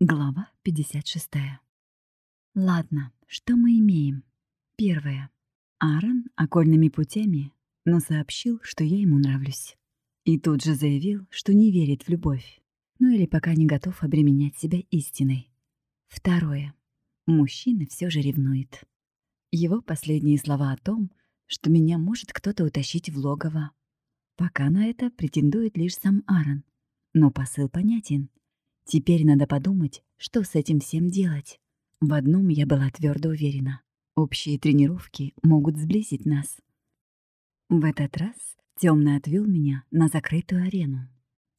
Глава 56. Ладно, что мы имеем? Первое. Аарон окольными путями, но сообщил, что я ему нравлюсь. И тут же заявил, что не верит в любовь, ну или пока не готов обременять себя истиной. Второе. Мужчина все же ревнует. Его последние слова о том, что меня может кто-то утащить в логово. Пока на это претендует лишь сам Аарон. Но посыл понятен — Теперь надо подумать, что с этим всем делать. В одном я была твердо уверена. Общие тренировки могут сблизить нас. В этот раз темный отвел меня на закрытую арену.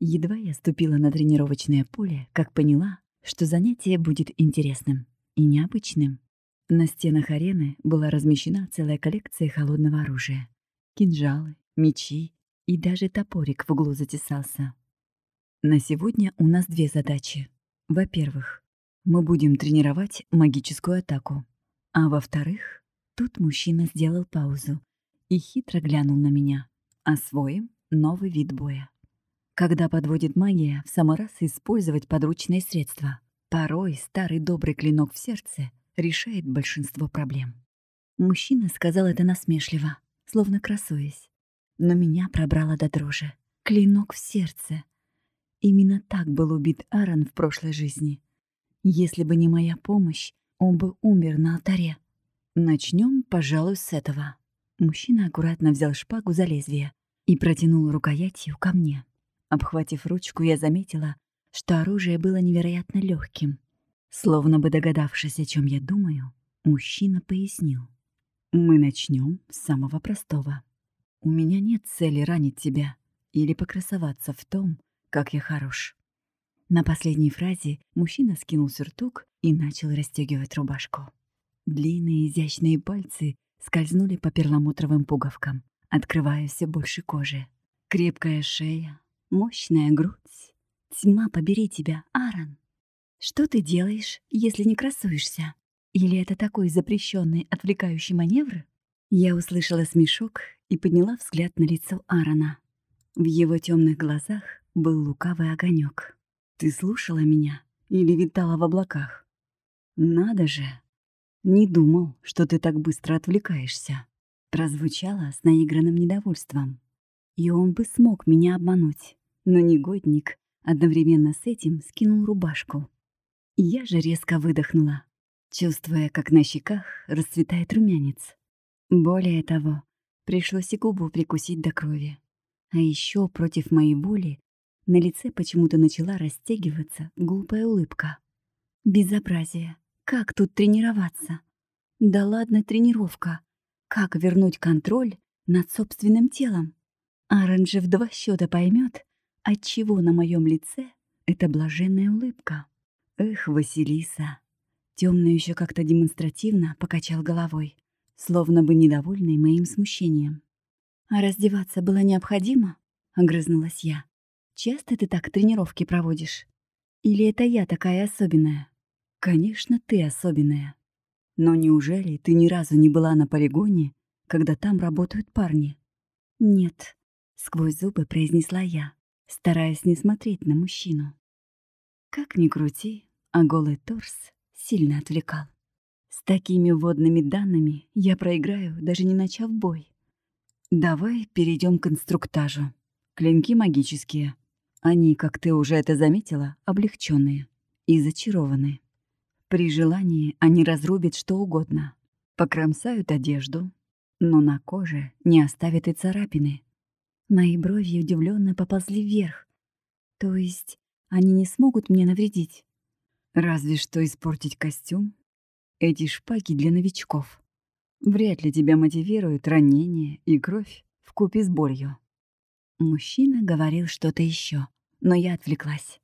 Едва я ступила на тренировочное поле, как поняла, что занятие будет интересным и необычным. На стенах арены была размещена целая коллекция холодного оружия. Кинжалы, мечи и даже топорик в углу затесался. На сегодня у нас две задачи. Во-первых, мы будем тренировать магическую атаку. А во-вторых, тут мужчина сделал паузу и хитро глянул на меня. Освоим новый вид боя. Когда подводит магия, в самый раз использовать подручные средства. Порой старый добрый клинок в сердце решает большинство проблем. Мужчина сказал это насмешливо, словно красуясь. Но меня пробрало до дрожи. Клинок в сердце. Именно так был убит Аарон в прошлой жизни. Если бы не моя помощь, он бы умер на алтаре. Начнем, пожалуй, с этого. Мужчина аккуратно взял шпагу за лезвие и протянул рукоятью ко мне. Обхватив ручку, я заметила, что оружие было невероятно легким. Словно бы догадавшись, о чем я думаю, мужчина пояснил. «Мы начнем с самого простого. У меня нет цели ранить тебя или покрасоваться в том, как я хорош. На последней фразе мужчина скинул сюртук и начал расстегивать рубашку. Длинные изящные пальцы скользнули по перламутровым пуговкам, открывая все больше кожи. Крепкая шея, мощная грудь. Тьма, побери тебя, Аарон. Что ты делаешь, если не красуешься? Или это такой запрещенный отвлекающий маневр? Я услышала смешок и подняла взгляд на лицо Аарона. В его темных глазах был лукавый огонек. Ты слушала меня или витала в облаках? Надо же! Не думал, что ты так быстро отвлекаешься. Прозвучало с наигранным недовольством. И он бы смог меня обмануть. Но негодник одновременно с этим скинул рубашку. Я же резко выдохнула, чувствуя, как на щеках расцветает румянец. Более того, пришлось и губу прикусить до крови. А еще против моей воли на лице почему-то начала растягиваться глупая улыбка. Безобразие. Как тут тренироваться? Да ладно тренировка. Как вернуть контроль над собственным телом? Аарон в два счета поймет, отчего на моем лице эта блаженная улыбка. Эх, Василиса. Темный еще как-то демонстративно покачал головой, словно бы недовольный моим смущением. А раздеваться было необходимо? Огрызнулась я. Часто ты так тренировки проводишь? Или это я такая особенная? Конечно, ты особенная. Но неужели ты ни разу не была на полигоне, когда там работают парни? Нет, сквозь зубы произнесла я, стараясь не смотреть на мужчину. Как ни крути, а голый торс сильно отвлекал. С такими водными данными я проиграю, даже не начав бой. Давай перейдем к инструктажу. Клинки магические. Они, как ты уже это заметила, облегченные и зачарованные. При желании они разрубят что угодно, покромсают одежду, но на коже не оставят и царапины. Мои брови удивленно поползли вверх. То есть они не смогут мне навредить? Разве что испортить костюм. Эти шпаги для новичков. Вряд ли тебя мотивируют ранение и кровь в купе с болью. Мужчина говорил что-то еще, но я отвлеклась.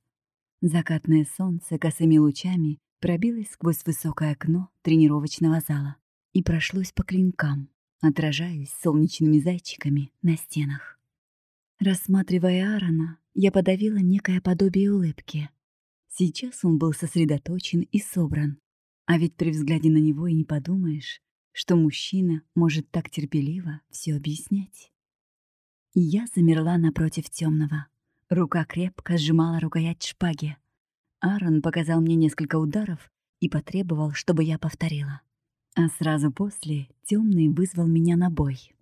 Закатное солнце косыми лучами пробилось сквозь высокое окно тренировочного зала и прошлось по клинкам, отражаясь солнечными зайчиками на стенах. Рассматривая Аарона, я подавила некое подобие улыбки. Сейчас он был сосредоточен и собран. А ведь при взгляде на него и не подумаешь, что мужчина может так терпеливо все объяснять. Я замерла напротив темного. Рука крепко сжимала рукоять шпаги. Аарон показал мне несколько ударов и потребовал, чтобы я повторила. А сразу после темный вызвал меня на бой,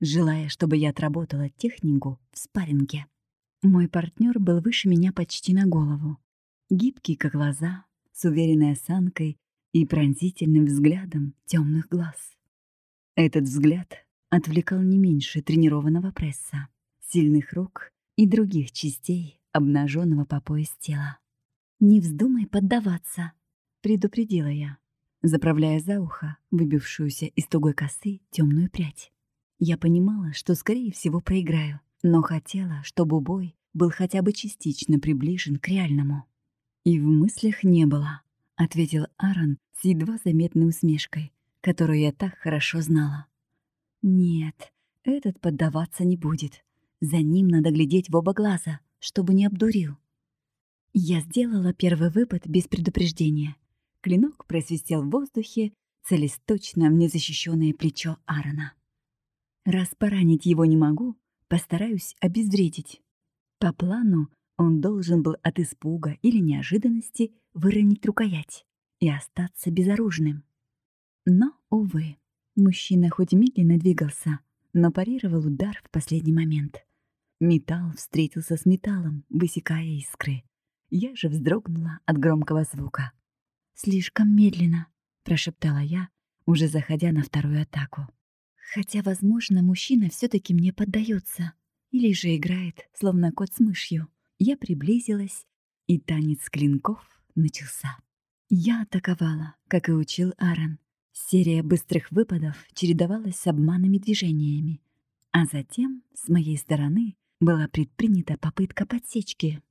желая, чтобы я отработала технику в спарринге. Мой партнер был выше меня почти на голову, гибкий, как глаза, с уверенной осанкой и пронзительным взглядом темных глаз. Этот взгляд отвлекал не меньше тренированного пресса, сильных рук и других частей обнаженного по пояс тела. «Не вздумай поддаваться», — предупредила я, заправляя за ухо выбившуюся из тугой косы темную прядь. Я понимала, что, скорее всего, проиграю, но хотела, чтобы бой был хотя бы частично приближен к реальному. И в мыслях не было, — ответил Аарон с едва заметной усмешкой, которую я так хорошо знала. «Нет, этот поддаваться не будет. За ним надо глядеть в оба глаза, чтобы не обдурил». Я сделала первый выпад без предупреждения. Клинок просвистел в воздухе, целясь точно в незащищенное плечо Аарона. Раз поранить его не могу, постараюсь обезвредить. По плану он должен был от испуга или неожиданности выронить рукоять и остаться безоружным. Но, увы, мужчина хоть медленно двигался, но парировал удар в последний момент. Металл встретился с металлом, высекая искры. Я же вздрогнула от громкого звука. «Слишком медленно», — прошептала я, уже заходя на вторую атаку. Хотя, возможно, мужчина все таки мне поддается, или же играет, словно кот с мышью. Я приблизилась, и танец клинков начался. Я атаковала, как и учил Аарон. Серия быстрых выпадов чередовалась с обманными движениями. А затем, с моей стороны, была предпринята попытка подсечки,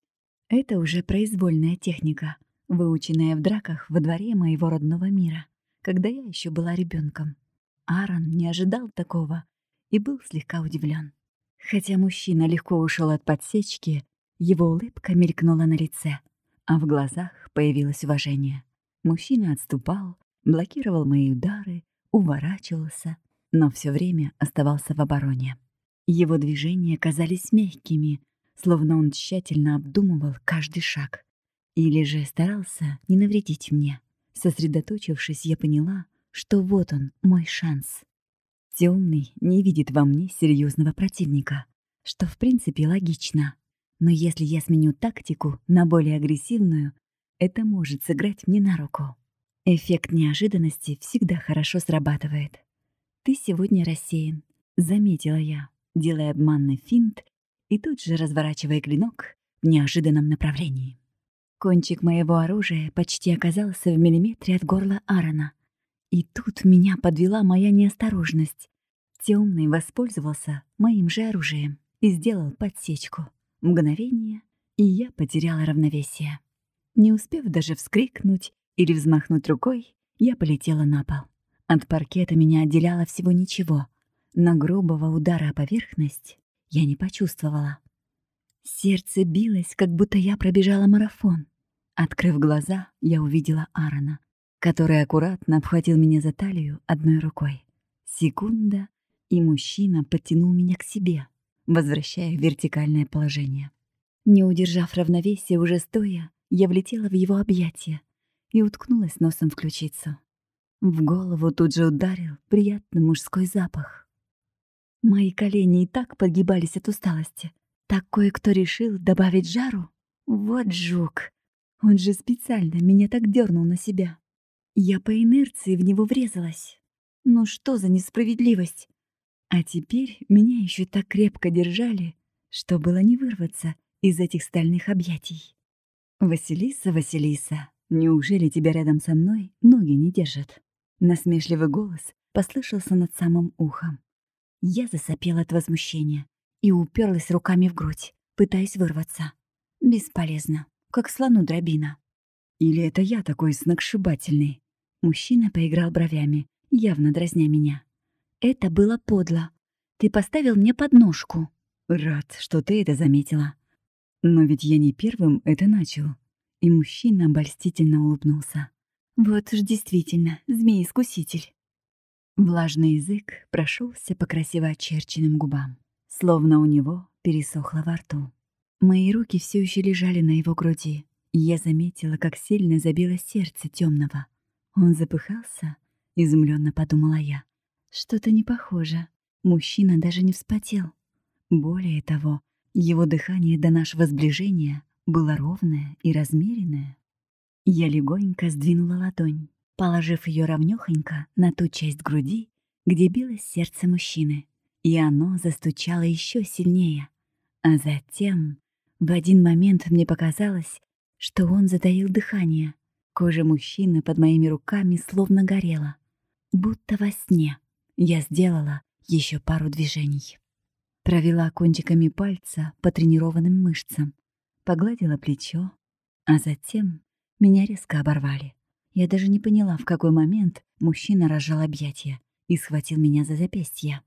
это уже произвольная техника, выученная в драках во дворе моего родного мира, когда я еще была ребенком. Аарон не ожидал такого и был слегка удивлен. Хотя мужчина легко ушел от подсечки, его улыбка мелькнула на лице, а в глазах появилось уважение. Мужчина отступал, блокировал мои удары, уворачивался, но все время оставался в обороне. Его движения казались мягкими, словно он тщательно обдумывал каждый шаг. Или же старался не навредить мне. Сосредоточившись, я поняла, что вот он, мой шанс. Темный не видит во мне серьезного противника, что в принципе логично. Но если я сменю тактику на более агрессивную, это может сыграть мне на руку. Эффект неожиданности всегда хорошо срабатывает. «Ты сегодня рассеян», — заметила я, делая обманный финт и тут же разворачивая клинок в неожиданном направлении. Кончик моего оружия почти оказался в миллиметре от горла Аарона. И тут меня подвела моя неосторожность. Темный воспользовался моим же оружием и сделал подсечку. Мгновение, и я потеряла равновесие. Не успев даже вскрикнуть или взмахнуть рукой, я полетела на пол. От паркета меня отделяло всего ничего, но грубого удара о поверхность я не почувствовала. Сердце билось, как будто я пробежала марафон. Открыв глаза, я увидела Аарона, который аккуратно обхватил меня за талию одной рукой. Секунда, и мужчина подтянул меня к себе, возвращая в вертикальное положение. Не удержав равновесия уже стоя, я влетела в его объятия и уткнулась носом в ключицу. В голову тут же ударил приятный мужской запах. Мои колени и так подгибались от усталости. Так кое-кто решил добавить жару? Вот жук. Он же специально меня так дернул на себя. Я по инерции в него врезалась. Ну что за несправедливость? А теперь меня еще так крепко держали, что было не вырваться из этих стальных объятий. «Василиса, Василиса, неужели тебя рядом со мной ноги не держат?» Насмешливый голос послышался над самым ухом. Я засопела от возмущения и уперлась руками в грудь, пытаясь вырваться. Бесполезно, как слону дробина. Или это я такой сногсшибательный? Мужчина поиграл бровями, явно дразня меня. Это было подло. Ты поставил мне подножку. Рад, что ты это заметила. Но ведь я не первым это начал. И мужчина обольстительно улыбнулся. Вот уж действительно, змей-искуситель. Влажный язык прошелся по красиво очерченным губам, словно у него пересохло во рту. Мои руки все еще лежали на его груди, Я заметила, как сильно забило сердце темного. Он запыхался? Изумленно подумала я. Что-то не похоже. Мужчина даже не вспотел. Более того, его дыхание до нашего сближения было ровное и размеренное. Я легонько сдвинула ладонь, положив ее ровнёхонько на ту часть груди, где билось сердце мужчины, и оно застучало еще сильнее. А затем, в один момент мне показалось, что он затаил дыхание. Кожа мужчины под моими руками словно горела. Будто во сне я сделала еще пару движений. Провела кончиками пальца по тренированным мышцам, погладила плечо, а затем меня резко оборвали. Я даже не поняла, в какой момент мужчина разжал объятия и схватил меня за запястье.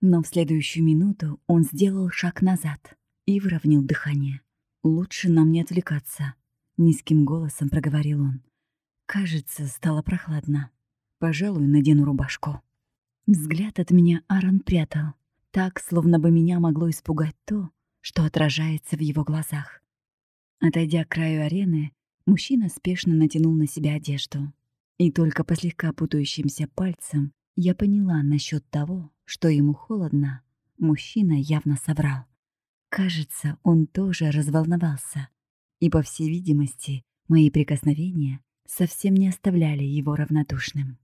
Но в следующую минуту он сделал шаг назад и выровнял дыхание. «Лучше нам не отвлекаться», — низким голосом проговорил он. «Кажется, стало прохладно. Пожалуй, надену рубашку». Взгляд от меня Аарон прятал, так, словно бы меня могло испугать то, что отражается в его глазах. Отойдя к краю арены, мужчина спешно натянул на себя одежду. И только по слегка путающимся пальцам я поняла насчет того, что ему холодно, мужчина явно соврал. Кажется, он тоже разволновался. И, по всей видимости, мои прикосновения совсем не оставляли его равнодушным.